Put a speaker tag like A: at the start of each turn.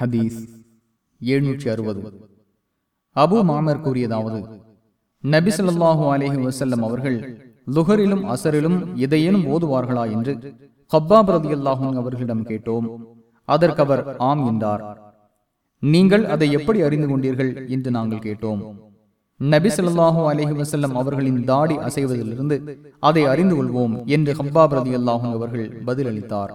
A: ஹதீஸ் எழுநூற்றி அறுபது. அபு மாமர் கூறியதாவது நபி ஸல்லல்லாஹு அலைஹி வஸல்லம் அவர்கள் லுஹரிலும் அசரிலும் இதையேனும் ஓதுவார்களா என்று ஹப்பாப் ரதியல்லாஹு அவர்களிடம் கேட்டோம். அதற்கு அவர் ஆம் என்றார். நீங்கள் அதை எப்படி அறிந்து கொண்டீர்கள் என்று நாங்கள் கேட்டோம். நபி ஸல்லல்லாஹு அலஹி வசல்லம் அவர்களின் தாடி அசைவதிலிருந்து அதை அறிந்து கொள்வோம் என்று ஹப்பாப் ரதியல்லாஹு அவர்கள் பதிலளித்தார்.